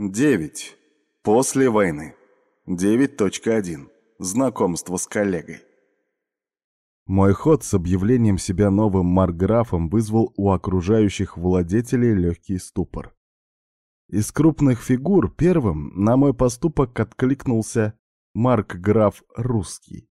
9. После войны. 9.1. Знакомство с коллегой. Мой ход с объявлением себя новым марграфом вызвал у окружающих владетелей легкий ступор. Из крупных фигур первым на мой поступок откликнулся маркграф Русский.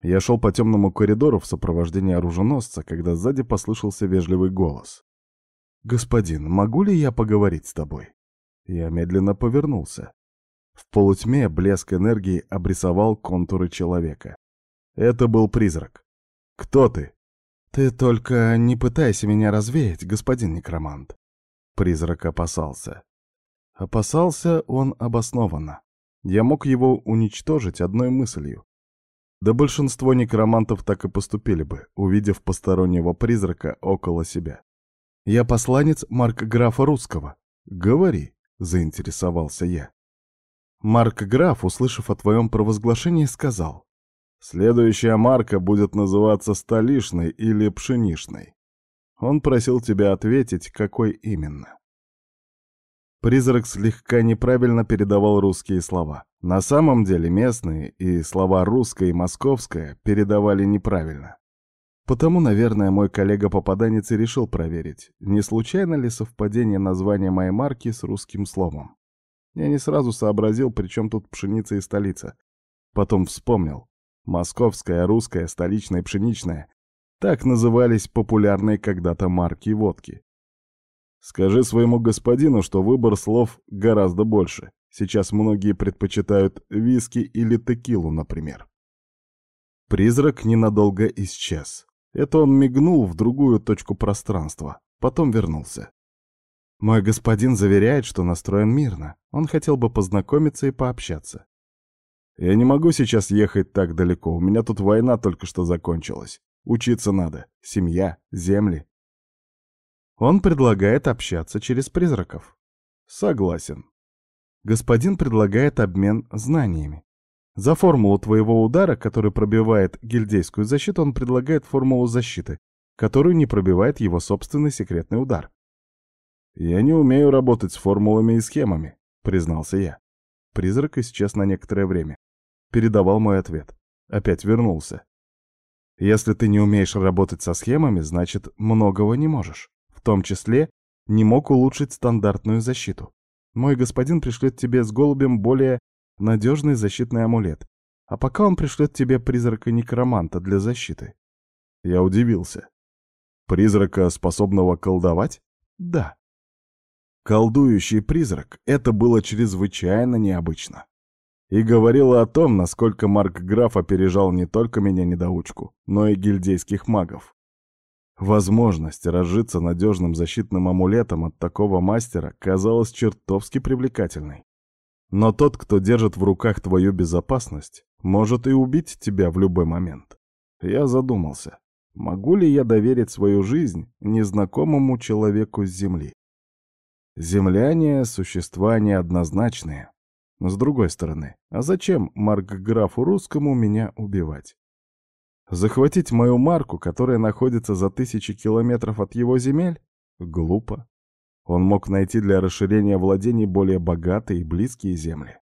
Я шел по темному коридору в сопровождении оруженосца, когда сзади послышался вежливый голос. «Господин, могу ли я поговорить с тобой?» Я медленно повернулся. В полутьме блеск энергии обрисовал контуры человека. Это был призрак. «Кто ты?» «Ты только не пытайся меня развеять, господин некромант». Призрак опасался. Опасался он обоснованно. Я мог его уничтожить одной мыслью. Да большинство некромантов так и поступили бы, увидев постороннего призрака около себя. «Я посланец Марк-графа Русского. Говори» заинтересовался я. Марк Граф, услышав о твоем провозглашении, сказал, «Следующая марка будет называться столичной или пшеничной. Он просил тебя ответить, какой именно». Призрак слегка неправильно передавал русские слова. На самом деле местные и слова «русское» и «московское» передавали неправильно. Потому, наверное, мой коллега-попаданец и решил проверить, не случайно ли совпадение названия моей марки с русским словом. Я не сразу сообразил, при чем тут пшеница и столица. Потом вспомнил. Московская, русская, столичная, пшеничная. Так назывались популярные когда-то марки водки. Скажи своему господину, что выбор слов гораздо больше. Сейчас многие предпочитают виски или текилу, например. Призрак ненадолго исчез. Это он мигнул в другую точку пространства, потом вернулся. Мой господин заверяет, что настроен мирно. Он хотел бы познакомиться и пообщаться. Я не могу сейчас ехать так далеко. У меня тут война только что закончилась. Учиться надо. Семья, земли. Он предлагает общаться через призраков. Согласен. Господин предлагает обмен знаниями. За формулу твоего удара, который пробивает гильдейскую защиту, он предлагает формулу защиты, которую не пробивает его собственный секретный удар. «Я не умею работать с формулами и схемами», — признался я. Призрак исчез на некоторое время. Передавал мой ответ. Опять вернулся. «Если ты не умеешь работать со схемами, значит, многого не можешь. В том числе не мог улучшить стандартную защиту. Мой господин пришлет тебе с голубем более надежный защитный амулет. А пока он пришлет тебе призрака-некроманта для защиты. Я удивился. Призрака, способного колдовать? Да. Колдующий призрак — это было чрезвычайно необычно. И говорило о том, насколько Марк Граф опережал не только меня недоучку, но и гильдейских магов. Возможность разжиться надежным защитным амулетом от такого мастера казалась чертовски привлекательной. Но тот, кто держит в руках твою безопасность, может и убить тебя в любой момент. Я задумался, могу ли я доверить свою жизнь незнакомому человеку с Земли? Земляне — существа неоднозначные. Но с другой стороны, а зачем Марк-графу русскому меня убивать? Захватить мою марку, которая находится за тысячи километров от его земель? Глупо. Он мог найти для расширения владений более богатые и близкие земли.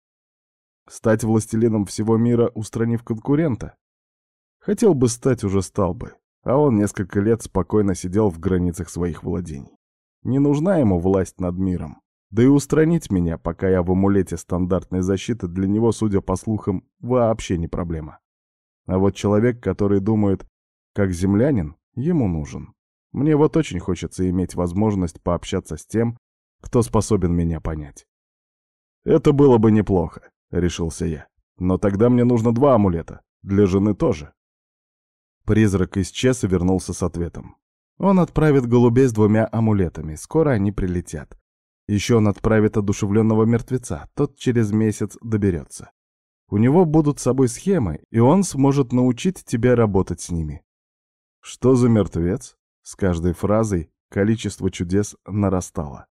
Стать властелином всего мира, устранив конкурента? Хотел бы стать, уже стал бы. А он несколько лет спокойно сидел в границах своих владений. Не нужна ему власть над миром. Да и устранить меня, пока я в амулете стандартной защиты, для него, судя по слухам, вообще не проблема. А вот человек, который думает, как землянин, ему нужен. Мне вот очень хочется иметь возможность пообщаться с тем, кто способен меня понять. «Это было бы неплохо», — решился я. «Но тогда мне нужно два амулета. Для жены тоже». Призрак исчез и вернулся с ответом. Он отправит голубей с двумя амулетами. Скоро они прилетят. Еще он отправит одушевленного мертвеца. Тот через месяц доберется. У него будут с собой схемы, и он сможет научить тебя работать с ними. Что за мертвец? С каждой фразой количество чудес нарастало.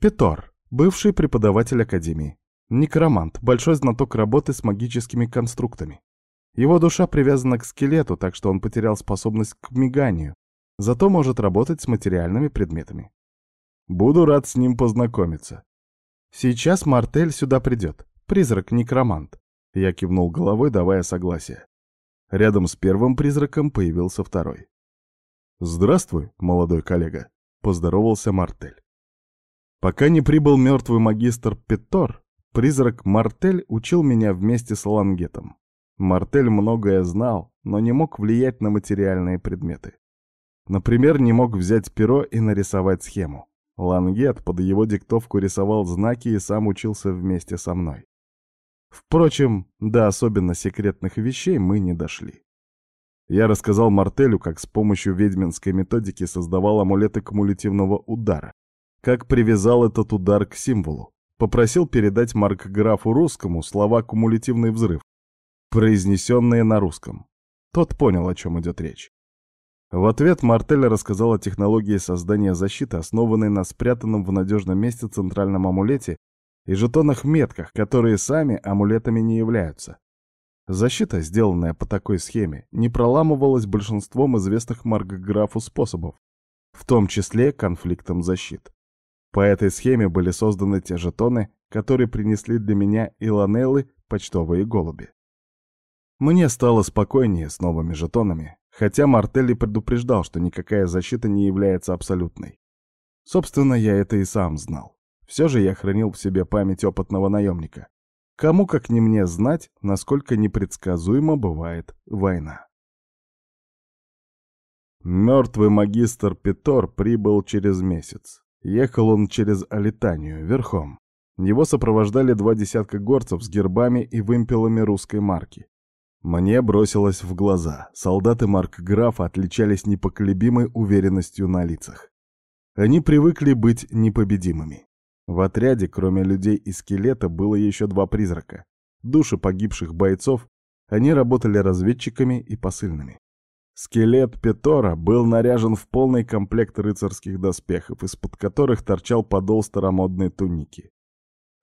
Петор, бывший преподаватель Академии. Некромант, большой знаток работы с магическими конструктами. Его душа привязана к скелету, так что он потерял способность к миганию, зато может работать с материальными предметами. Буду рад с ним познакомиться. Сейчас Мартель сюда придет. Призрак-некромант. Я кивнул головой, давая согласие. Рядом с первым призраком появился второй. «Здравствуй, молодой коллега», — поздоровался Мартель. Пока не прибыл мертвый магистр Петор, призрак Мартель учил меня вместе с Лангетом. Мартель многое знал, но не мог влиять на материальные предметы. Например, не мог взять перо и нарисовать схему. Лангет под его диктовку рисовал знаки и сам учился вместе со мной. Впрочем, до особенно секретных вещей мы не дошли. Я рассказал Мартелю, как с помощью ведьминской методики создавал амулеты кумулятивного удара, как привязал этот удар к символу, попросил передать маркграфу русскому слова «кумулятивный взрыв», произнесенные на русском. Тот понял, о чем идет речь. В ответ Мартель рассказал о технологии создания защиты, основанной на спрятанном в надежном месте центральном амулете и жетонах-метках, которые сами амулетами не являются. Защита, сделанная по такой схеме, не проламывалась большинством известных Маркграфу способов, в том числе конфликтом защит. По этой схеме были созданы те жетоны, которые принесли для меня Илонеллы почтовые голуби. Мне стало спокойнее с новыми жетонами, хотя Мартелли предупреждал, что никакая защита не является абсолютной. Собственно, я это и сам знал. Все же я хранил в себе память опытного наемника. Кому как не мне знать, насколько непредсказуема бывает война. Мертвый магистр Петор прибыл через месяц. Ехал он через Алитанию, верхом. Его сопровождали два десятка горцев с гербами и вымпелами русской марки. Мне бросилось в глаза. Солдаты марк-графа отличались непоколебимой уверенностью на лицах. Они привыкли быть непобедимыми. В отряде, кроме людей и скелета, было еще два призрака. Души погибших бойцов, они работали разведчиками и посыльными. Скелет Петора был наряжен в полный комплект рыцарских доспехов, из-под которых торчал подол старомодной туники.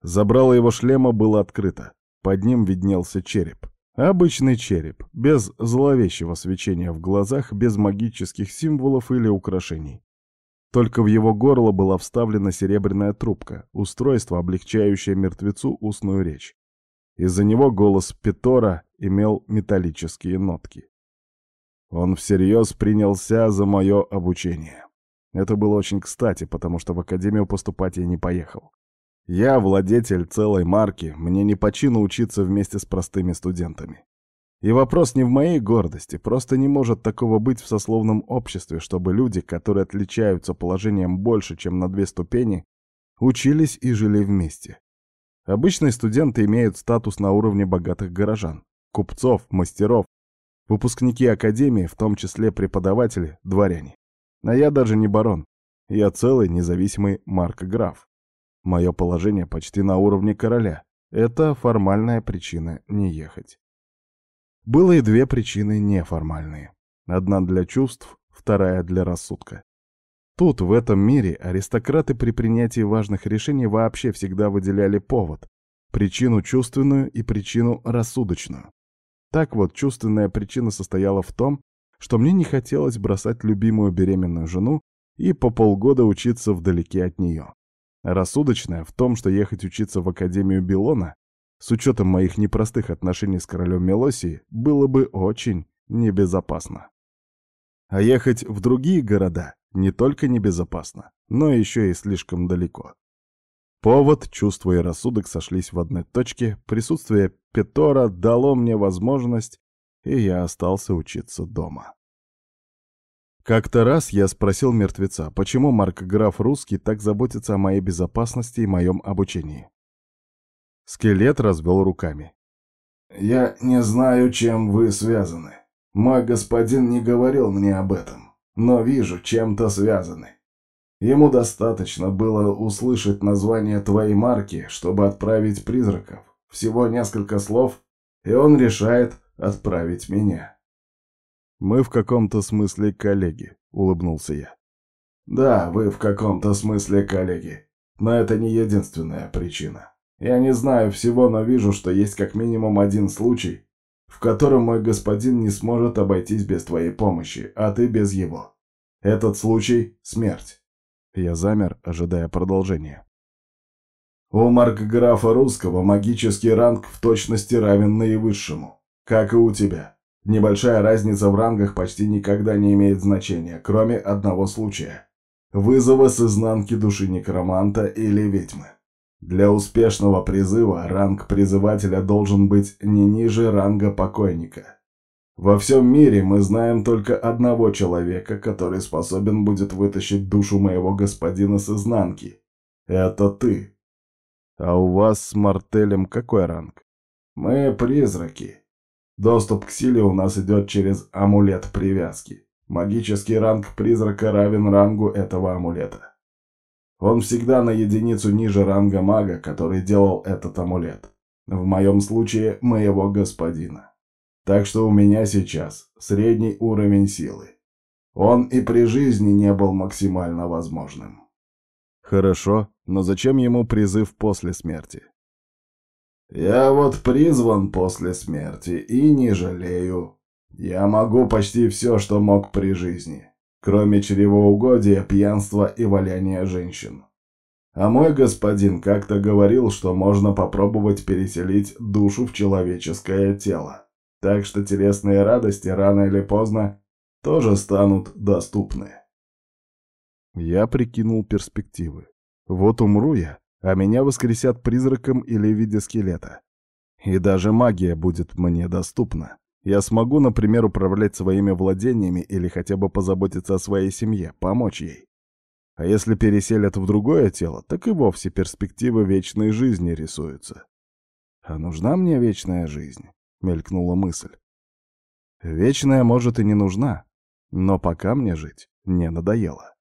Забрало его шлема было открыто. Под ним виднелся череп. Обычный череп, без зловещего свечения в глазах, без магических символов или украшений. Только в его горло была вставлена серебряная трубка, устройство, облегчающее мертвецу устную речь. Из-за него голос Петора имел металлические нотки. Он всерьез принялся за мое обучение. Это было очень кстати, потому что в академию поступать я не поехал. Я владетель целой марки, мне не по чину учиться вместе с простыми студентами. И вопрос не в моей гордости, просто не может такого быть в сословном обществе, чтобы люди, которые отличаются положением больше, чем на две ступени, учились и жили вместе. Обычные студенты имеют статус на уровне богатых горожан, купцов, мастеров, выпускники академии, в том числе преподаватели, дворяне. А я даже не барон, я целый независимый марк-граф. Мое положение почти на уровне короля. Это формальная причина не ехать. Было и две причины неформальные. Одна для чувств, вторая для рассудка. Тут, в этом мире, аристократы при принятии важных решений вообще всегда выделяли повод, причину чувственную и причину рассудочную. Так вот, чувственная причина состояла в том, что мне не хотелось бросать любимую беременную жену и по полгода учиться вдалеке от нее. Рассудочная в том, что ехать учиться в Академию Белона с учетом моих непростых отношений с королем Мелосии, было бы очень небезопасно. А ехать в другие города не только небезопасно, но еще и слишком далеко. Повод, чувство и рассудок сошлись в одной точке, присутствие Петора дало мне возможность, и я остался учиться дома. Как-то раз я спросил мертвеца, почему Марк Граф Русский так заботится о моей безопасности и моем обучении. Скелет развел руками. «Я не знаю, чем вы связаны. Мой господин не говорил мне об этом, но вижу, чем-то связаны. Ему достаточно было услышать название твоей марки, чтобы отправить призраков. Всего несколько слов, и он решает отправить меня». «Мы в каком-то смысле коллеги», — улыбнулся я. «Да, вы в каком-то смысле коллеги, но это не единственная причина». Я не знаю всего, но вижу, что есть как минимум один случай, в котором мой господин не сможет обойтись без твоей помощи, а ты без его. Этот случай — смерть. Я замер, ожидая продолжения. У маркграфа русского магический ранг в точности равен наивысшему, как и у тебя. Небольшая разница в рангах почти никогда не имеет значения, кроме одного случая. Вызова с изнанки души некроманта или ведьмы. Для успешного призыва ранг призывателя должен быть не ниже ранга покойника. Во всем мире мы знаем только одного человека, который способен будет вытащить душу моего господина с изнанки. Это ты. А у вас с Мартелем какой ранг? Мы призраки. Доступ к силе у нас идет через амулет привязки. Магический ранг призрака равен рангу этого амулета. Он всегда на единицу ниже ранга мага, который делал этот амулет. В моем случае, моего господина. Так что у меня сейчас средний уровень силы. Он и при жизни не был максимально возможным. Хорошо, но зачем ему призыв после смерти? Я вот призван после смерти и не жалею. Я могу почти все, что мог при жизни, кроме чревоугодия, пьянства и валяния женщин. А мой господин как-то говорил, что можно попробовать переселить душу в человеческое тело. Так что телесные радости рано или поздно тоже станут доступны. Я прикинул перспективы. Вот умру я, а меня воскресят призраком или в виде скелета. И даже магия будет мне доступна. Я смогу, например, управлять своими владениями или хотя бы позаботиться о своей семье, помочь ей. А если переселят в другое тело, так и вовсе перспективы вечной жизни рисуются. А нужна мне вечная жизнь? Мелькнула мысль. Вечная, может, и не нужна, но пока мне жить не надоело.